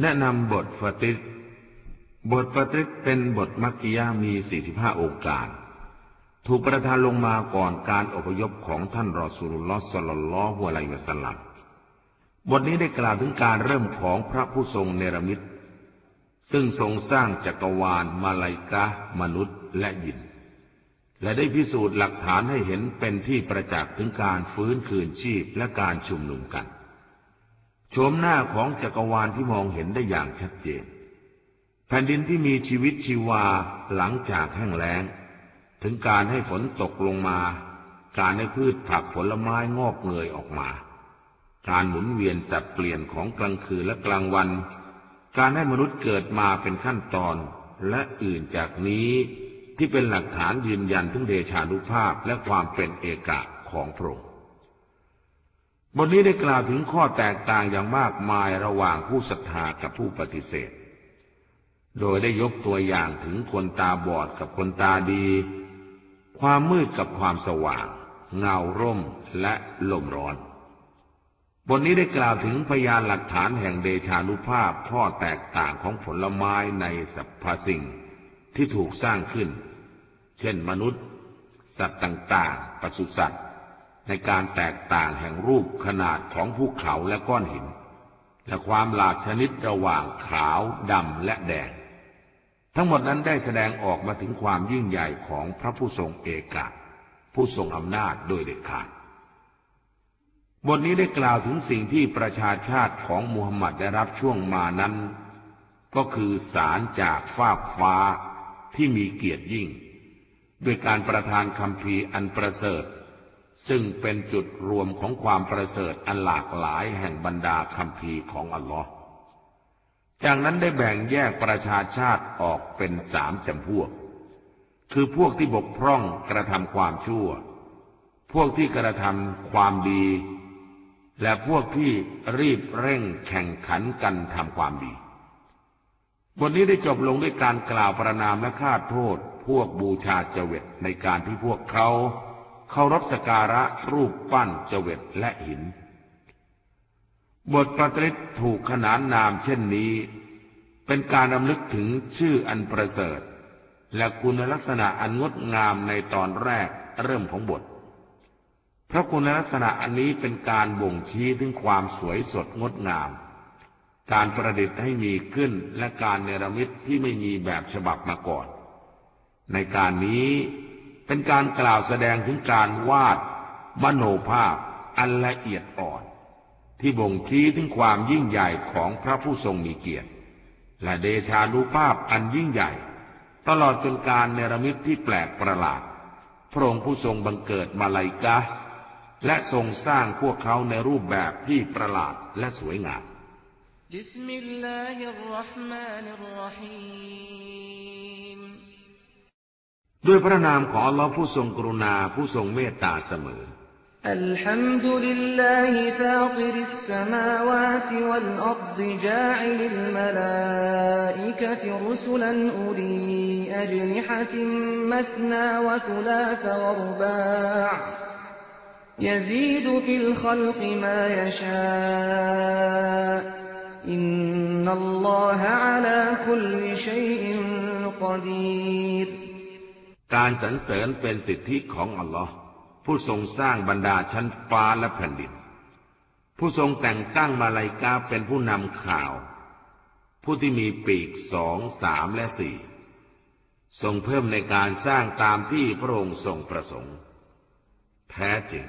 แนะนำบทฟาติสบทฟาติสเป็นบทมักกิยามี45องค์การ ถูกประทานลงมาก่อนการอพยพของท่านรอสูลุลลอฮ์สลลัลอฮุอะลัยวะสลลัมบทนี้ได้กล่าวถึงการเริ่มของพระผู้ทรงเนรมิต ซึ่งทรงสร้างจักรวาล มาลายกะ มนุษย์และยิน และได้พิสูจน์หลักฐานให้เห็นเป็นที่ประจักษ์ถึงการฟื้นคืนชีพและการชุมนุมกัน โฉมหน้าของจักรวาลที่มองเห็นได้อย่างชัดเจน แผ่นดินที่มีชีวิตชีวาหลังจากแห้งแล้ง ถึงการให้ฝนตกลงมา การให้พืชผักผลไม้งอกเงยออกมา การหมุนเวียนสับเปลี่ยนของกลางคืนและกลางวัน การให้มนุษย์เกิดมาเป็นขั้นตอนและอื่นจากนี้ที่เป็นหลักฐานยืนยันถึงเดชานุภาพและความเป็นเอกะของพระองค์ บทนี้ได้กล่าวถึงข้อแตกต่างอย่างมากมายระหว่างผู้ศรัทธากับผู้ปฏิเสธ โดยได้ยกตัวอย่างถึงคนตาบอดกับคนตาดี ความมืดกับความสว่าง เงาร่มและลมร้อน บทนี้ได้กล่าวถึงพยานหลักฐานแห่งเดชานุภาพข้อแตกต่างของผลไม้ในสรรพสิ่งที่ถูกสร้างขึ้น เช่นมนุษย์ สัตว์ต่าง ๆปศุสัตว์ ในการแตกต่างแห่งรูปขนาดของภูเขาและก้อนหิน และความหลากชนิดระหว่างขาวดำและแดง ทั้งหมดนั้นได้แสดงออกมาถึงความยิ่งใหญ่ของพระผู้ทรงเอกะผู้ทรงอำนาจโดยเด็ดขาดบทนี้ได้กล่าวถึงสิ่งที่ประชาชาติของมูฮัมหมัดได้รับช่วงมานั้น ก็คือสารจากฟากฟ้าที่มีเกียรติยิ่ง ด้วยการประทานคำพีอันประเสริฐ ซึ่งเป็นจุดรวมของความประเสริฐอันหลากหลายแห่งบรรดาคำพีของอัลลอฮ์จากนั้นได้แบ่งแยกประชาชาติออกเป็นสามจำพวก คือพวกที่บกพร่องกระทำความชั่ว พวกที่กระทำความดี และพวกที่รีบเร่งแข่งขันกันทำความดี บทนี้ได้จบลงด้วยการกล่าวประนามและฆ่าโทษ พวกบูชาเจวิตในการที่พวกเขา เคารพสการะรูปปั้นเจวิตและหิน บทปฏิริถูกขนานนามเช่นนี้ เป็นการรำลึกถึงชื่ออันประเสริฐ และคุณลักษณะอันงดงามในตอนแรกเริ่มของบท พระคุณลักษณะอันนี้เป็นการบ่งชี้ถึงความสวยสดงดงาม การประดิษฐ์ให้มีขึ้นและการเนรมิตที่ไม่มีแบบฉบับมาก่อน ในการนี้ เป็นการกล่าวแสดงถึงการวาดมโนภาพอันละเอียดอ่อน ที่บ่งชี้ถึงความยิ่งใหญ่ของพระผู้ทรงมีเกียรติ และเดชานุภาพอันยิ่งใหญ่ ตลอดจนการเนรมิตที่แปลกประหลาด พระองค์ผู้ทรงบังเกิดมาลายกะ และทรงสร้างพวกเขาในรูปแบบที่ประหลาดและสวยงามบิสมิล ด้วยพระนามของอัลลอฮ์ผู้ทรงกรุณาผู้ทรงเมตตาเสมอ الحمد لله فاطر السماوات والأرض جاعل الملائكة رسلا أولي أجنحة مثنى وثلاث ورباع يزيد في الخلق ما يشاء إن الله على كل شيء قدير การสรรเสริญเป็นสิทธิของอัลลอฮ์ผู้ทรงสร้างบรรดาชั้นฟ้าและแผ่นดิน ผู้ทรงแต่งตั้งมาลายกาเป็นผู้นำข่าว ผู้ที่มีปีกสองสามและสี่ทรงเพิ่มในการสร้างตามที่พระองค์ทรงประสงค์ แท้จริง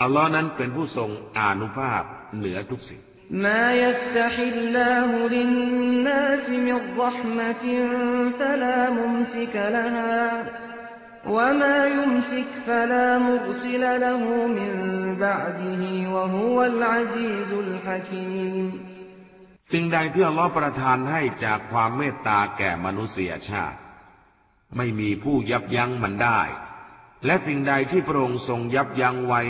อัลลอฮ์นั้นเป็นผู้ทรงอานุภาพเหนือทุกสิ่ง ما يفتح الله للناس من رحمة فلا ممسك لها สิ่งใดที่อัลลอฮ์ประทานให้จากความเมตตาแก่มนุษยชาติ ไม่มีผู้ยับยั้งมันได้ และสิ่งใดที่พระองค์ทรงยับยั้งไว้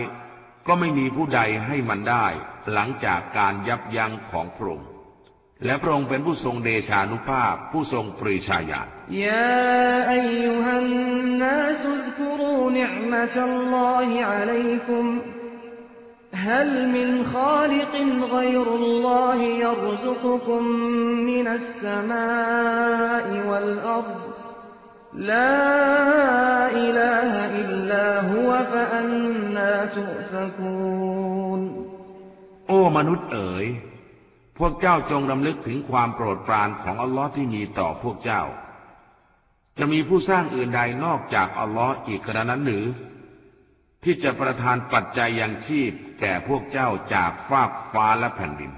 ก็ไม่มีผู้ใดให้มันได้ หลังจากการยับยั้งของพระองค์ และพระองค์เป็นผู้ทรงเดชานุภาพผู้ทรงปริชาญาณยาอายุฮันนาสุซกรูนิอ์มะตัลลอฮิอะลัยกุม هل من خالق غير الله يرزقكم من السماء والأرض لا إله إلا هو فأنا تؤفكون โอ้มนุษย์เอ๋ย พวกเจ้าจงรำลึกถึงความโปรดปรานของอัลลอฮ์ที่มีต่อพวกเจ้า จะมีผู้สร้างอื่นใดนอกจากอัลลอฮ์อีกกระนั้นหรือ ที่จะประทานปัจจัยยังชีพแก่พวกเจ้าจากฟากฟ้าและแผ่นดิน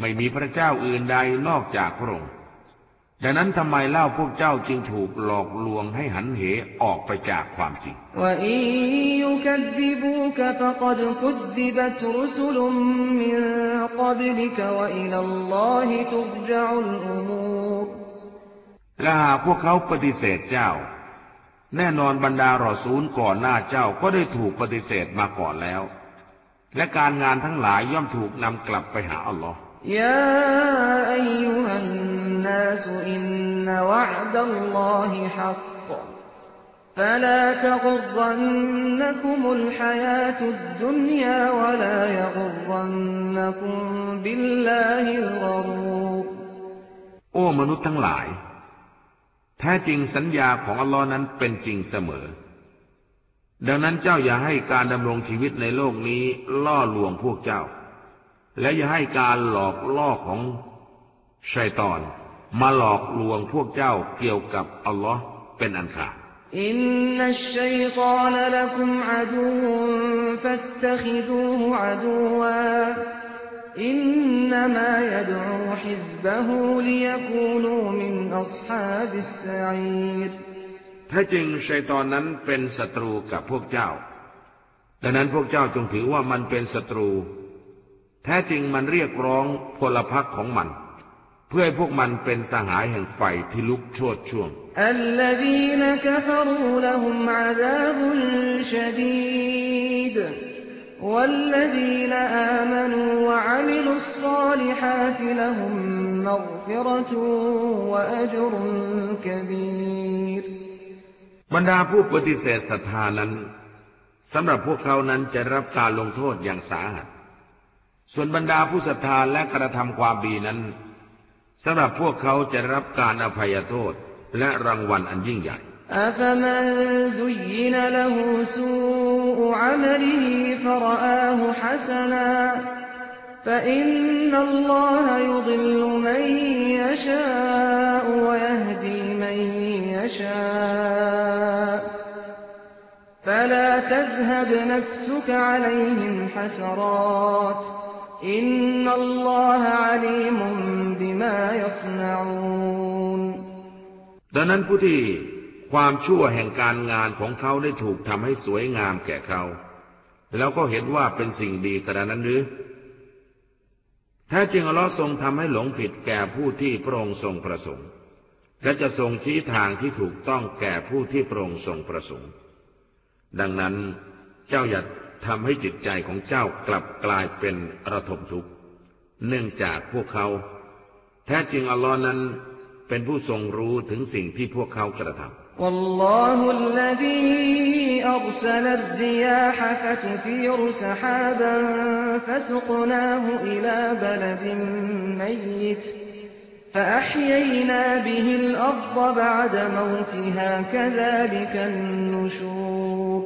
ไม่มีพระเจ้าอื่นใดนอกจากพระองค์ ดังนั้นทำไมเล่าพวกเจ้าจึงถูกหลอกลวงให้หันเหออกไปจากความจริง และหากพวกเขาปฏิเสธเจ้า แน่นอนบรรดารอซูลก่อนหน้าเจ้าก็ได้ถูกปฏิเสธมาก่อนแล้ว และการงานทั้งหลายย่อมถูกนำกลับไปหาอัลลอฮ์ الناس إن وعد الله حق فلا تغرنكم الحياة الدنيا ولا يغرنكم بالله الغرور โอ้มนุษย์ทั้งหลาย แท้จริงสัญญาของอัลลอฮ์นั้นเป็นจริงเสมอ ดังนั้นเจ้าอย่าให้การดำรงชีวิตในโลกนี้ล่อลวงพวกเจ้า และอย่าให้การหลอกล่อของชัยตอน มาหลอกลวงพวกเจ้าเกี่ยวกับอัลลอฮ์เป็นอันขาดอินนัชชัยฏอนละกุมอะดูฟัตตะคิดูอะดูวาอินนามายดูฮิซบะฮูลิยกูนูมินอัศฮาบิสซะอีดถ้าจริงชัยตอนนั้นเป็นศัตรูกับพวกเจ้า ดังนั้นพวกเจ้าจงถือว่ามันเป็นศัตรู แท้จริงมันเรียกร้องพลพรรคของมัน เพื่อให้พวกมันเป็นสหายแห่งไฟที่ลุกโชดช่วง الذين كفروا لهم عذاب شديد والذين آمنوا وعملوا الصالحات لهم مغفرة وأجر كبير บรรดาผู้ปฏิเสธศรัทธานั้นสำหรับพวกเขานั้นจะรับการลงโทษอย่างสาหัส ส่วนบรรดาผู้ศรัทธาและกระทำความดีนั้น สำหรับพวกเขาจะรับการอภัยโทษและรางวัลอันยิ่งใหญ่ أفمن زين له سوء عمله فرآه حسنا فإن الله يضل من يشاء ويهدي من يشاء فلا تذهب نفسك عليهم حسرات إن الله عليم ดังนั้นผู้ที่ความชั่วแห่งการงานของเขาได้ถูกทำให้สวยงามแก่เขา แล้วก็เห็นว่าเป็นสิ่งดีกระนั้นหรือแท้จริงอัลลอฮ์ทรงทำให้หลงผิดแก่ผู้ที่พระองค์ทรงประสงค์ และจะทรงชี้ทางที่ถูกต้องแก่ผู้ที่พระองค์ทรงประสงค์ ดังนั้นเจ้าอย่าทำให้จิตใจของเจ้ากลับกลายเป็นระทมทุกข์ เนื่องจากพวกเขา แท้จริงอัลลอฮ์นั้น เป็นผู้ทรงรู้ถึงสิ่งที่พวกเขากระทำ والله الذي أرسل الرياح فتثير سحابا فسقناه إلى بلد ميت فأحيينا به الأرض بعد موتها كذلك النشور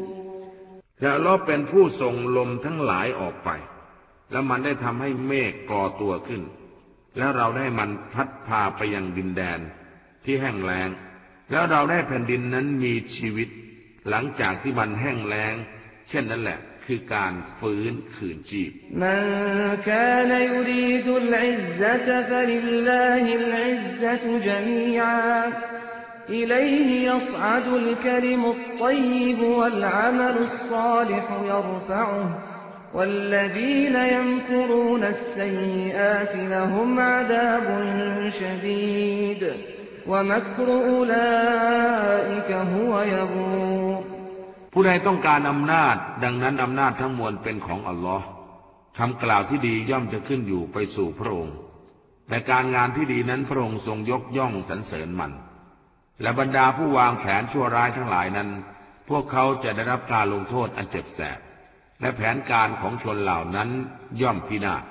และอัลลอฮ์เป็นผู้ส่งลมทั้งหลายออกไป แล้วมันได้ทำให้เมฆก่อตัวขึ้น แล้วเราได้มันพัดพาไปยังดินแดนที่แห้งแล้ง แล้วเราได้แผ่นดินนั้นมีชีวิต หลังจากที่มันแห้งแล้ง เช่นนั้นแหละคือการฟื้นคืนชีพ من كان يريد العزة فلله العزة جميعا إليه يصعد الكلم الطيب والعمل الصالح يرفعه والذين يمكرون السيئات لهم عذاب شديد ومكر أولئك هو يبور ผู้ใดต้องการอำนาจ ดังนั้นอำนาจทั้งมวลเป็นของอัลลอฮ์คำกล่าวที่ดีย่อมจะขึ้นอยู่ไปสู่พระองค์ แต่การงานที่ดีนั้นพระองค์ทรงยกย่องสรรเสริญมัน และบรรดาผู้วางแผนชั่วร้ายทั้งหลายนั้น พวกเขาจะได้รับการลงโทษอันเจ็บแสบ และแผนการของชนเหล่านั้นย่อมพินาศ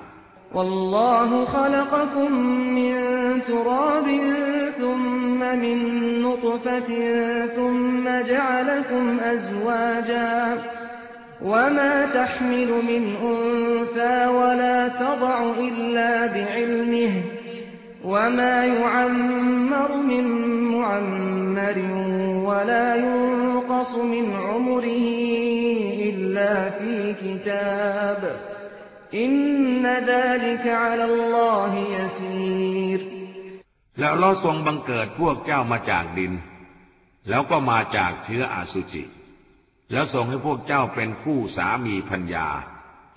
والله خلقكم من تراب ثم من نطفة ثم جعلكم أزواجا وما تحمل من أنثى ولا تضع إلا بعلمه وما يعمر من معمر ولا ينقص من عمره إلا في كتاب إن ذلك على الله يسير แล้วเราทรงบังเกิดพวกเจ้ามาจากดิน แล้วก็มาจากเชื้ออาสุจิ แล้วทรงให้พวกเจ้าเป็นคู่สามีพัญญา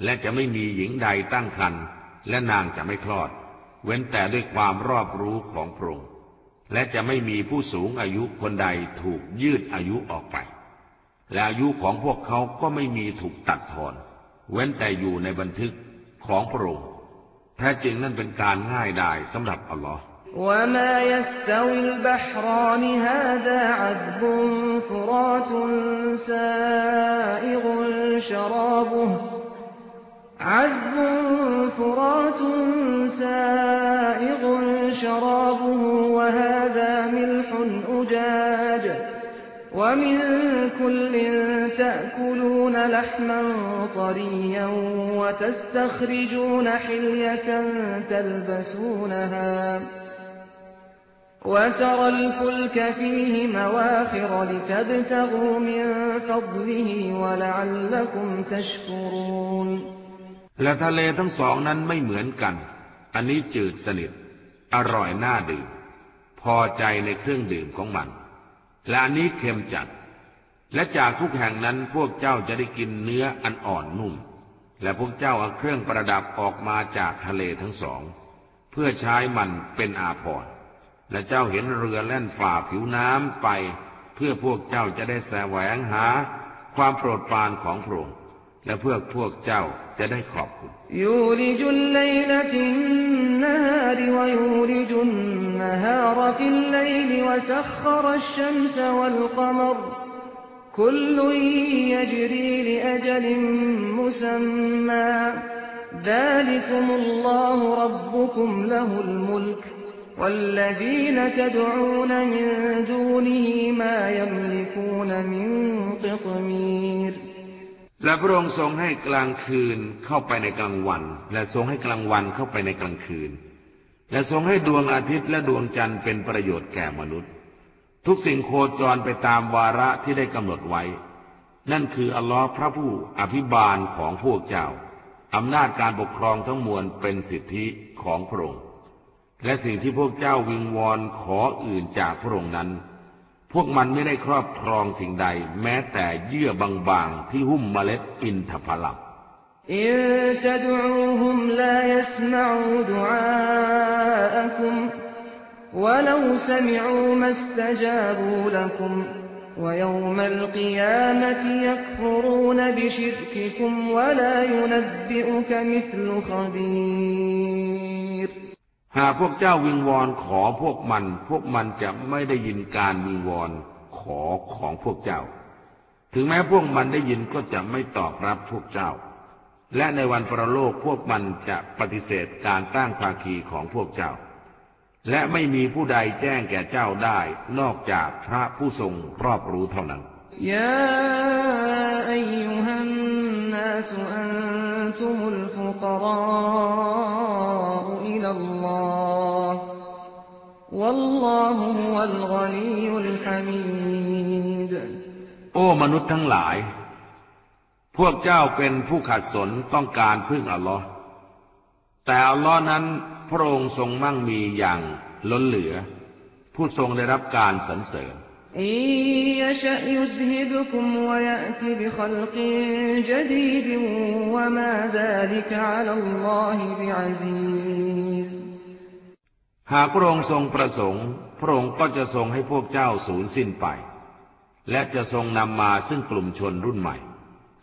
และจะไม่มีหญิงใดตั้งครรภ์และนางจะไม่คลอด เว้นแต่ด้วยความรอบรู้ของพระองค์และจะไม่มีผู้สูงอายุคนใดถูกยืดอายุออกไป และอายุของพวกเขาก็ไม่มีถูกตัดทอน เว้นแต่อยู่ในบันทึกของพระองค์แท้จริงนั่นเป็นการง่ายดายสำหรับอัลลอฮ์ وما يستوي البحران هذا عذب فرات سائغ شرابه عذب فرات سائغ شرابه وهذا ملح أجاج ومن كل تأكلون لحما طريا وتستخرجون حلية تلبسونها وترى الفلك فيه مواخر لتبتغوا من فضله ولعلكم تشكرون และทะเลทั้งสองนั้นไม่เหมือนกัน อันนี้จืดสนิท อร่อยน่าดื่ม พอใจในเครื่องดื่มของมัน และอันนี้เค็มจัด และจากทุกแห่งนั้นพวกเจ้าจะได้กินเนื้ออันอ่อนนุ่ม และพวกเจ้าเอาเครื่องประดับออกมาจากทะเลทั้งสอง เพื่อใช้มันเป็นอาภรณ์และเจ้าเห็นเรือแล่นฝ่าผิวน้ำไป เพื่อพวกเจ้าจะได้แสวงหา ความโปรดปรานของพระองค์ และเพื่อพวกเจ้าจะได้ขอบคุณ يولج الليل في النهار ويولج النهار في الليل وسخر الشمس والقمر كل يجري لأجل مسمى ذلكم الله ربكم له الملك والذين تدعون من دونه ما يملكون من قطمير และพระองค์ทรงให้กลางคืนเข้าไปในกลางวัน และทรงให้กลางวันเข้าไปในกลางคืน และทรงให้ดวงอาทิตย์และดวงจันทร์เป็นประโยชน์แก่มนุษย์ ทุกสิ่งโคจรไปตามวาระที่ได้กำหนดไว้ นั่นคืออัลลอฮ์พระผู้อภิบาลของพวกเจ้าอำนาจการปกครองทั้งมวลเป็นสิทธิของพระองค์ และสิ่งที่พวกเจ้าวิงวอนขออื่นจากพระองค์นั้น พวกมันไม่ได้ครอบครองสิ่งใด แม้แต่เยื่อบางๆที่หุ้มเมล็ดอินทผลัม إن تدعوهم لا يسمعوا دعاءكم ولو سمعوا ما استجابوا لكم ويوم القيامة يكفرون بشرككم ولا ينبئك مثل خبير หากพวกเจ้าวิงวอนขอพวกมัน พวกมันจะไม่ได้ยินการวิงวอนขอของพวกเจ้า ถึงแม้พวกมันได้ยินก็จะไม่ตอบรับพวกเจ้า และในวันประโลกพวกมันจะปฏิเสธการตั้งภาคีของพวกเจ้า และไม่มีผู้ใดแจ้งแก่เจ้าได้ นอกจากพระผู้ทรงรอบรู้เท่านั้น يا أيها الناس أنتم الفقراء إلى الله والله هو الغني الحميد โอ้มนุษย์ทั้งหลาย พวกเจ้าเป็นผู้ขัดสนต้องการพึ่งอัลลอฮ์แต่อัลลอฮ์นั้นพระองค์ทรงมั่งมีอย่างล้นเหลือ ผู้ทรงได้รับการสรรเสริญ إن يشأ يذهبكم ويأت بخلق جديد وما ذلك على الله بعزيز หากพระองค์ทรงประสงค์ พระองค์ก็จะทรงให้พวกเจ้าสูญสิ้นไป และจะทรงนำมาซึ่งกลุ่มชนรุ่นใหม่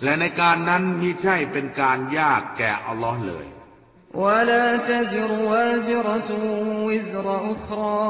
และในการนั้นมิใช่เป็นการยากแก่อัลลอฮ์เลย ولا تزر وازرة وزر أخرى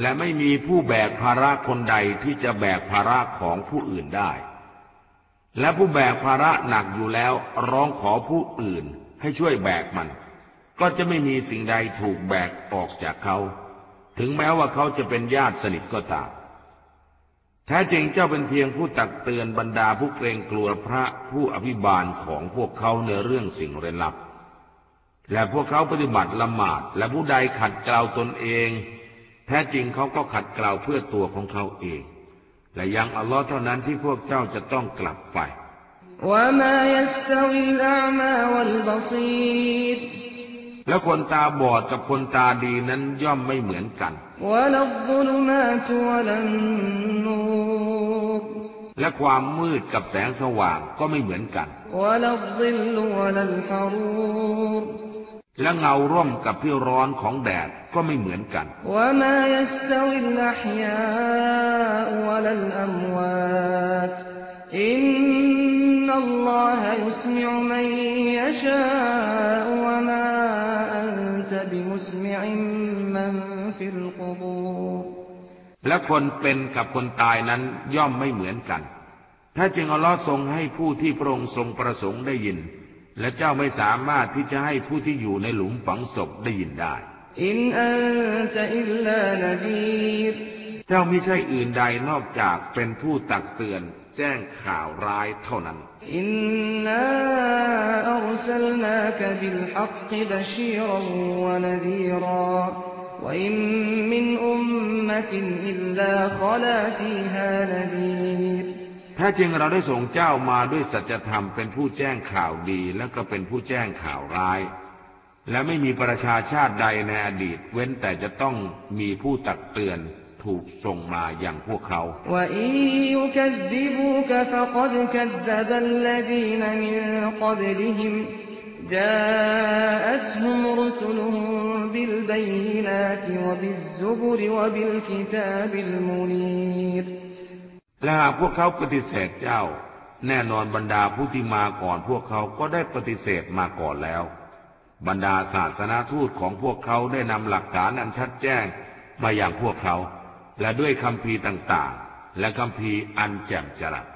และไม่มีผู้แบกภาระคนใดที่จะแบกภาระของผู้อื่นได้ และผู้แบกภาระหนักอยู่แล้วร้องขอผู้อื่นให้ช่วยแบกมัน ก็จะไม่มีสิ่งใดถูกแบกออกจากเขา ถึงแม้ว่าเขาจะเป็นญาติสนิทก็ตามแท้จริงเจ้าเป็นเพียงผู้ตักเตือนบรรดาผู้เกรงกลัวพระผู้อภิบาลของพวกเขาในเรื่องสิ่งเร้นลับ และพวกเขาปฏิบัติละหมาดและผู้ใดขัดเกลาตนเอง แท้จริงเขาก็ขัดเกลาเพื่อตัวของเขาเอง และยังอัลลอฮ์เท่านั้นที่พวกเจ้าจะต้องกลับไปและคนตาบอดกับคนตาดีนั้นย่อมไม่เหมือนกัน และความมืดกับแสงสว่างก็ไม่เหมือนกัน และเงาร่วมกับที่ร้อนของแดดก็ไม่เหมือนกัน และคนเป็นกับคนตายนั้นย่อมไม่เหมือนกัน ถ้าจึงอัลลอฮ์ทรงให้ผู้ที่พระองค์ทรงประสงค์ได้ยิน และเจ้าไม่สามารถที่จะให้ผู้ที่อยู่ในหลุมฝังศพได้ยินได้อินอันจะอิลลานบีเจ้าไม่ใช่อื่นใดนอกจากเป็นผู้ตักเตือนแจ้งข่าวร้ายเท่านั้น إنا أرسلناك بالحق بشيرا ونذيرا وإن من أمة إلا خلا فيها نذيرีร แท้จริงเราได้ส่งเจ้ามาด้วยสัจธรรมเป็นผู้แจ้งข่าวดีและก็เป็นผู้แจ้งข่าวร้าย และไม่มีประชาชาติใดในอดีต เว้นแต่จะต้องมีผู้ตักเตือนถูกส่งมาอย่างพวกเขา และหากพวกเขาปฏิเสธเจ้า แน่นอนบรรดาผู้ที่มาก่อนพวกเขาก็ได้ปฏิเสธมาก่อนแล้ว บรรดาศาสนาทูตของพวกเขาได้นำหลักฐานอันชัดแจ้งมาอย่างพวกเขา และด้วยคำพีต่างๆ และคำพีอันแจ่มจรัส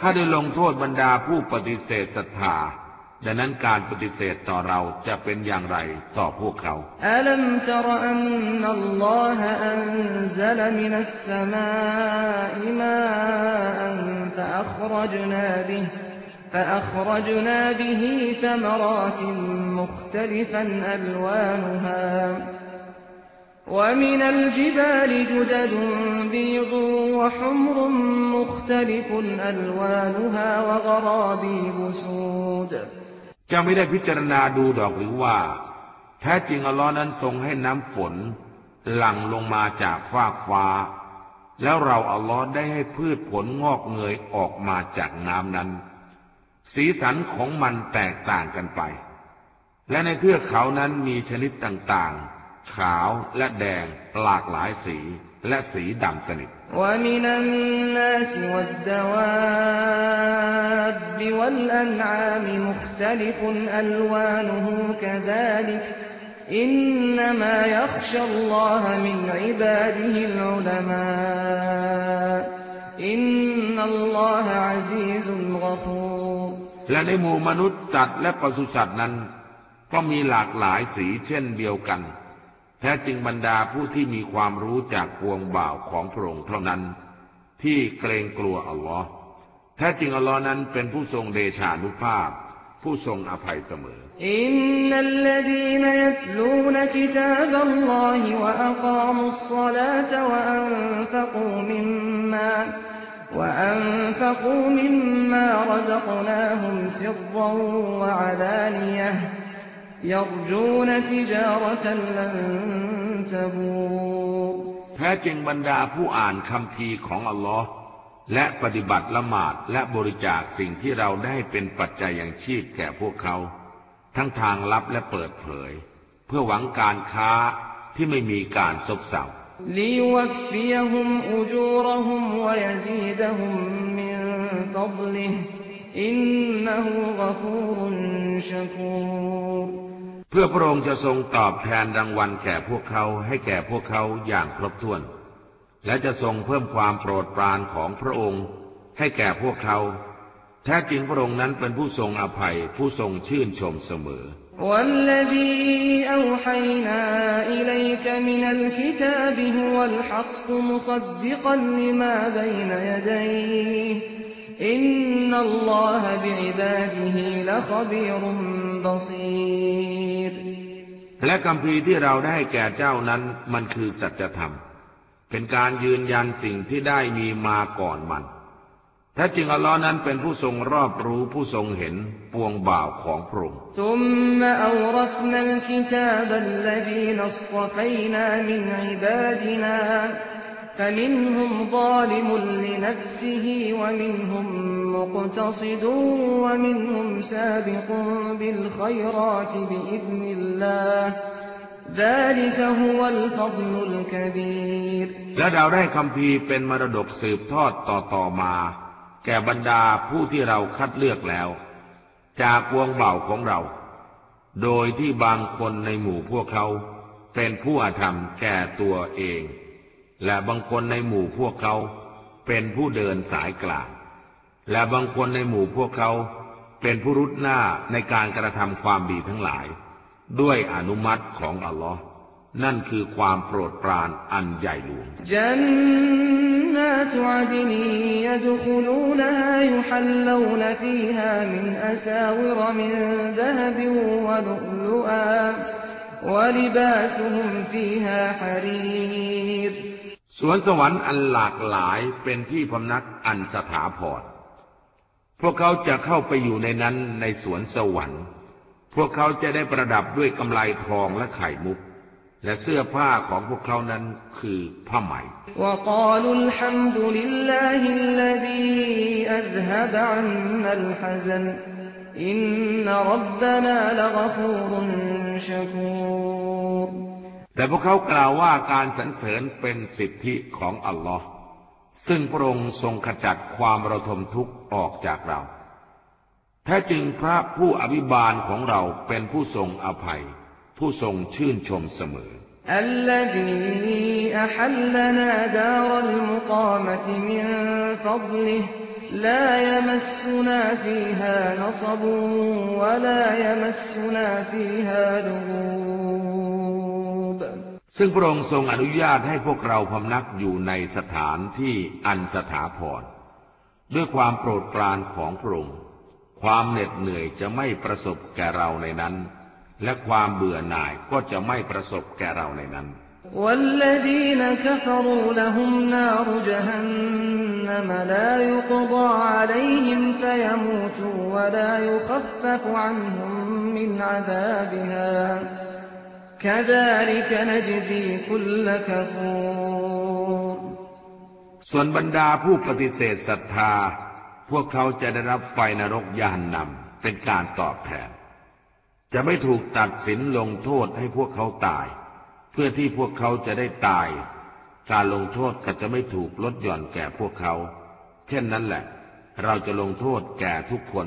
ข้าได้ลงโทษบรรดาผู้ปฏิเสธศรัทธา ดังนั้นการปฏิเสธต่อเราจะเป็นอย่างไรต่อพวกเขา ألم تر أن الله أنزل من السماء ماء فأخرجنا به فأخرجنا به ثمرات مختلفا ألوانها ومن الجبال جدد بيض وحمر مختلف ألوانها وغرابيب سود เจ้าไม่ได้พิจารณาดูดอกหรือว่า แท้จริงอัลลอฮ์นั้นทรงให้น้ำฝน หลั่งลงมาจากฟากฟ้า แล้วเราอัลลอฮ์ได้ให้พืชผลงอกเงยออกมาจากน้ำนั้น สีสันของมันแตกต่างกันไป และในเทือกเขานั้นมีชนิดต่างๆ ขาวและแดงหลากหลายสีและสีดำสนิท ومن الناس والدواب والأنعام مختلف ألوانه كذلك إنما يخشى الله من عباده العلماء إن الله عزيز غفور และในหมู่มนุษย์สัตว์และปศุสัตว์นั้น ก็มีหลากหลายสีเช่นเดียวกัน แท้จริงบรรดาผู้ที่มีความรู้จากพวงบ่าวของพระองค์เท่านั้น ที่เกรงกลัวอัลลอฮ์แท้จริงอัลลอฮ์นั้นเป็นผู้ทรงเดชานุภาพ ผู้ทรงอภัยเสมอ إن الذين يتلون كتاب الله وأقاموا الصلاة وأنفقوا مما وأنفقوا مما رزقناهم سرا وعلانية แท้จริงบรรดาผู้อ่านคำพีของอัลลอฮ์และปฏิบัติละหมาดและบริจาคสิ่งที่เราได้เป็นปัจจัยอย่างชีพแก่พวกเขา ทั้งทางลับและเปิดเผย เพื่อหวังการค้าที่ไม่มีการซบเซาอินนหูกฟูรชกูร เพื่อพระองค์จะทรงตอบแทนรางวัลแก่พวกเขาให้แก่พวกเขาอย่างครบถ้วน และจะทรงเพิ่มความโปรดปรานของพระองค์ให้แก่พวกเขา แท้จริงพระองค์นั้นเป็นผู้ทรงอภัยผู้ทรงชื่นชมเสมอ والذي أوحينا إليك من الكتاب هو الحق مصدقا لما بين يديه إن الله بعباده لخبير بصير และคำพีร์ที่เราได้แก่เจ้านั้นมันคือสัจธรรม เป็นการยืนยันสิ่งที่ได้มีมาก่อนมันแท้จริงอัลลอฮ์นั้นเป็นผู้ทรงรอบรู้ผู้ทรงเห็นปวงบ่าวของพระองค์ ثم أورثنا الكتاب الذين اصطفينا من عبادنا فمنهم ظالم لنفسه ومنهم مقتصد ومنهم سابق بالخيرات بإذن الله ذلك هو الفضل الكبير และเราได้คำพีร์เป็นมรดกสืบทอดต่อต่อมา แก่บรรดาผู้ที่เราคัดเลือกแล้ว จากวงเบ่าของเรา โดยที่บางคนในหมู่พวกเขา เป็นผู้อาธรรมแก่ตัวเอง และบางคนในหมู่พวกเขา เป็นผู้เดินสายกลาง และบางคนในหมู่พวกเขาเป็นผู้รุดหน้าในการกระทำความดีทั้งหลาย ด้วยอนุมัติของอัลลอฮ์นั่นคือความโปรดปรานอันใหญ่หลวงสวนสวรรค์อันหลากหลายเป็นที่พำนักอันสถาพร พวกเขาจะเข้าไปอยู่ในนั้นในสวนสวรรค์ พวกเขาจะได้ประดับด้วยกำไลทองและไข่มุก และเสื้อผ้าของพวกเขานั้นคือผ้าไหมแต่พวกเขากล่าวว่าการสรรเสริญเป็นสิทธิของอัลลอฮ์ ซึ่งพระองค์ทรงขจัดความระทมทุกข์ออกจากเรา แท้จริงพระผู้อภิบาลของเราเป็นผู้ทรงอภัย ผู้ทรงชื่นชมเสมอ الذي أحلنا دار المقامة من فضله لا يمسنا فيها نصب ولا يمسنا فيها لغوب ซึ่งพระองค์ทรงอนุญาตให้พวกเราพำนักอยู่ในสถานที่อันสถาพร ด้วยความโปรดปรานของพระองค์ ความเหน็ดเหนื่อยจะไม่ประสบแก่เราในนั้น และความเบื่อหน่ายก็จะไม่ประสบแก่เราในนั้น والذين كفروا لهم نار جهنم لا يقضى عليهم فيموتوا ولا يخفف عنهم من عذابها ส่วนบรรดาผู้ปฏิเสธศรัทธา พวกเขาจะได้รับไฟนรกยานนำเป็นการตอบแทน จะไม่ถูกตัดสินลงโทษให้พวกเขาตาย เพื่อที่พวกเขาจะได้ตาย การลงโทษก็จะไม่ถูกลดหย่อนแก่พวกเขา เช่นนั้นแหละ เราจะลงโทษแก่ทุกคน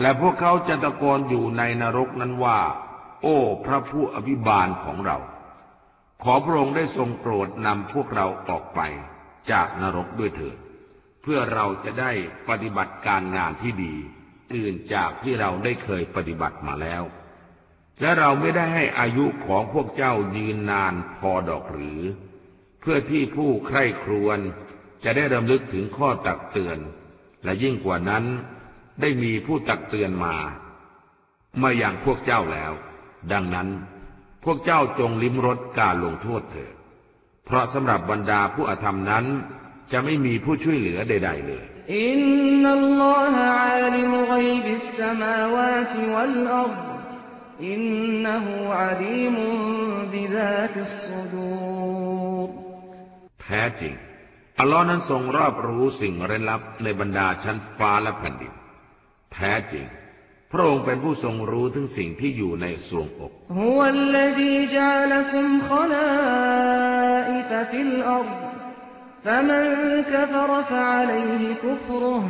และพวกเขาจะตะโกนอยู่ในนรกนั้นว่า โอ้ พระผู้อภิบาลของเรา ขอพระองค์ได้ทรงโปรดนำพวกเราออกไปจากนรกด้วยเถิด เพื่อเราจะได้ปฏิบัติการงานที่ดี อื่นจากที่เราได้เคยปฏิบัติมาแล้ว และเราไม่ได้ให้อายุของพวกเจ้ายืนนานพอดอกหรือ เพื่อที่ผู้ใคร่ครวญจะได้รำลึกถึงข้อตักเตือน และยิ่งกว่านั้น ได้มีผู้ตักเตือนมา มาอย่างพวกเจ้าแล้ว ดังนั้นพวกเจ้าจงลิ้มรสการลงโทษเถิด เพราะสำหรับบรรดาผู้อธรรมนั้น จะไม่มีผู้ช่วยเหลือใด ๆ เลย อินนัลลอฮะอาลิมุฆยบิสสมาวาติวัลอัรฎอินนะฮูอาลีมุบิซาติสซุดูรแท้จริง อัลลอฮ์นั้นทรงรอบรู้สิ่งเร้นลับในบรรดาชั้นฟ้าและแผ่นดิน แท้จริง พระองค์เป็นผู้ทรงรู้ถึงสิ่งที่อยู่ในสวงอก هو الذي جعلكم خلائف في الأرض فمن كفر فعليه كفره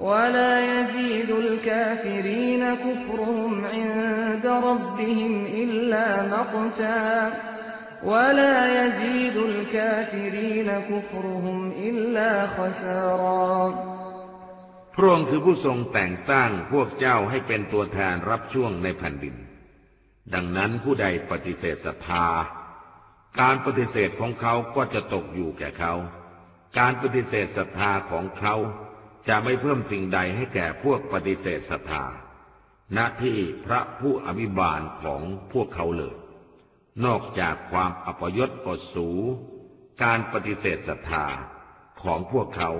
ولا يزيد الكافرين كفرهم عند ربهم إلا مقتا ولا يزيد الكافرين كفرهم إلا خسارا พระองค์คือผู้ทรงแต่งตั้งพวกเจ้าให้เป็นตัวแทนรับช่วงในแผ่นดิน ดังนั้นผู้ใดปฏิเสธศรัทธา การปฏิเสธของเขาก็จะตกอยู่แก่เขา การปฏิเสธศรัทธาของเขาจะไม่เพิ่มสิ่งใดให้แก่พวกปฏิเสธศรัทธา ณ ที่พระผู้อภิบาลของพวกเขาเลย นอกจากความอัปยศอดสู การปฏิเสธศรัทธาของพวกเขา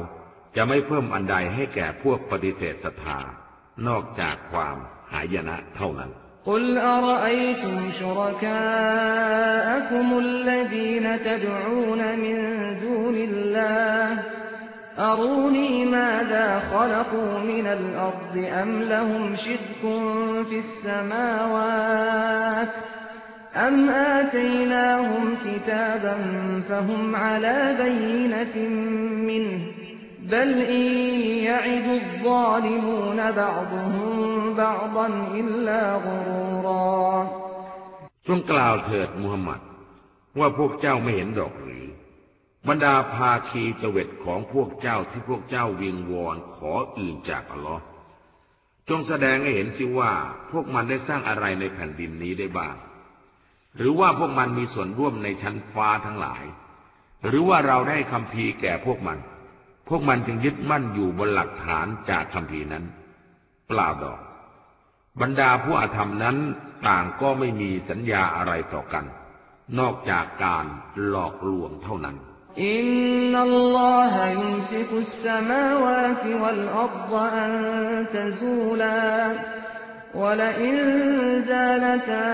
จะไม่เพิ่มอันใดให้แก่พวกปฏิเสธศรัทธา นอกจากความหายนะเท่านั้น قل أرأيتم شركاءكم الذين تدعون من دون الله أروني ماذا خلقوا من الأرض أم لهم شرك في السماوات أم آتيناهم كتابا فهم على بينة منه بل إن يعد الظالمون بعضهم بعضا إلا غرورا จงกล่าวเถิดมูฮัมหมัด ว่าพวกเจ้าไม่เห็นดอกหรือ บรรดาภาคีเจวิตของพวกเจ้าที่พวกเจ้าวิงวอนขออื่นจากอัลลอฮ์จงแสดงให้เห็นสิว่าพวกมันได้สร้างอะไรในแผ่นดินนี้ได้บ้าง หรือว่าพวกมันมีส่วนร่วมในชั้นฟ้าทั้งหลาย หรือว่าเราได้คำพีร์แก่พวกมัน พวกมันจึงยึดมั่นอยู่บนหลักฐานจากคำพีร์นั้น เปล่าดอก บรรดาผู้อาธรรมนั้นต่างก็ไม่มีสัญญาอะไรต่อกัน นอกจากการหลอกลวงเท่านั้น إن الله يمسك السماوات والأرض أن تزولا ولئن زالتا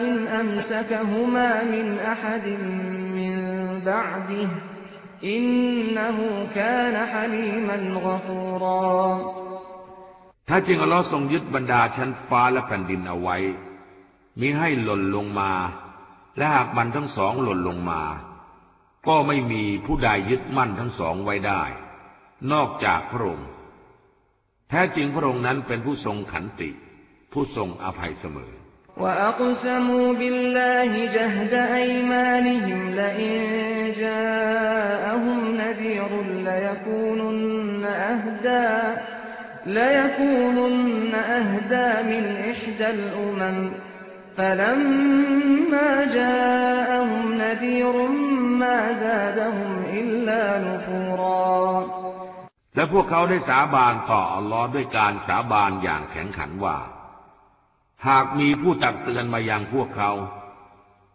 إن أمسكهما من أحد من بعده ถ้าจริงอัลลอฮ์ทรงยึดบรรดาชั้นฟ้าและแผ่นดินเอาไว้ มิให้หล่นลงมา และหากมันทั้งสองหล่นลงมา ก็ไม่มีผู้ใดยึดมั่นทั้งสองไว้ได้ นอกจากพระองค์ แท้จริงพระองค์นั้นเป็นผู้ทรงขันติ ผู้ทรงอภัยเสมอ وأقسموا بالله جهد أيمانهم لئن جاءهم نذير ليكونن أهدى ليكونن أهدى من إحدى الأمم فلما جاءهم نذير ما زادهم إلا نفورا และพวกเขาได้สาบานต่ออัลลอฮ์ด้วยการสาบานอย่างแข็งขันว่า หากมีผู้ตักเตือนมายังพวกเขา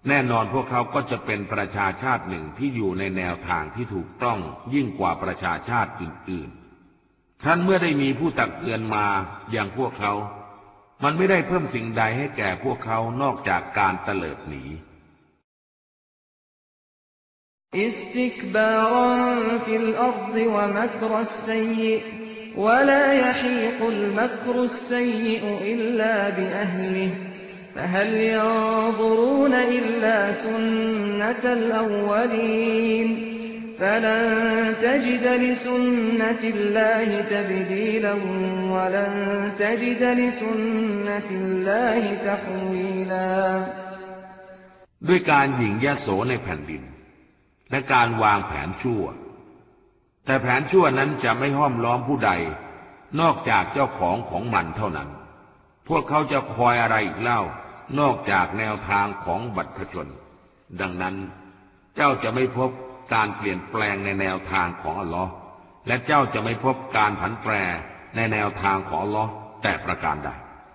แน่นอนพวกเขาก็จะเป็นประชาชาติหนึ่งที่อยู่ในแนวทางที่ถูกต้องยิ่งกว่าประชาชาติอื่นๆท่านเมื่อได้มีผู้ตักเตือนมาอย่างพวกเขา มันไม่ได้เพิ่มสิ่งใดให้แก่พวกเขานอกจากการเตลิดหนี استكبارا في الأرض ومكر السيء ولا يحيق المكر السيء إلا بأهله فهل ينظرون إلا سنة الأولين فلن تجد لسنة الله تبديلا ولن تجد لسنة الله تحويلا ด้วยการหยิ่งยโสในแผ่นดิน และการวางแผนชั่ว แต่แผนชั่วนั้นจะไม่ห้อมล้อมผู้ใด นอกจากเจ้าของของมันเท่านั้น พวกเขาจะคอยอะไรอีกเล่า นอกจากแนวทางของบัตรชน ดังนั้น เจ้าจะไม่พบการเปลี่ยนแปลงในแนวทางของอัลลอฮ์และเจ้าจะไม่พบการผันแปรในแนวทางของอัลลอฮ์แต่ประการใด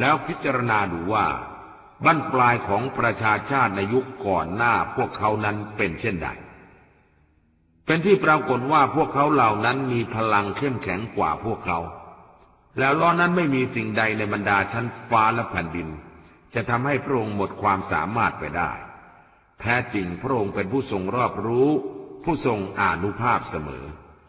แล้วพิจารณาดูว่าบั้นปลายของประชาชาติในยุคก่อนหน้าพวกเขานั้นเป็นเช่นใด เป็นที่ปรากฏว่าพวกเขาเหล่านั้นมีพลังเข้มแข็งกว่าพวกเขา แล้วล้อนั้นไม่มีสิ่งใดในบรรดาชั้นฟ้าและแผ่นดิน จะทำให้พระองค์หมดความสามารถไปได้ แท้จริงพระองค์เป็นผู้ทรงรอบรู้ ผู้ทรงอานุภาพเสมอ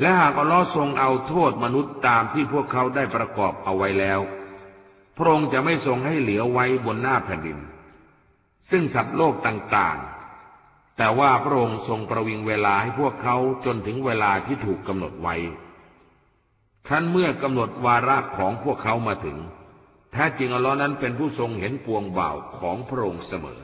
และหากอัลลอฮ์ทรงเอาโทษมนุษย์ตามที่พวกเขาได้ประกอบเอาไว้แล้ว พระองค์จะไม่ทรงให้เหลือไว้บนหน้าแผ่นดิน ซึ่งสัตว์โลกต่างๆ แต่ว่าพระองค์ทรงประวิงเวลาให้พวกเขาจนถึงเวลาที่ถูกกำหนดไว้ครั้นเมื่อกำหนดวาระของพวกเขามาถึงแท้จริงอัลลอฮ์นั้นเป็นผู้ทรงเห็นปวงบ่าวของพระองค์เสมอ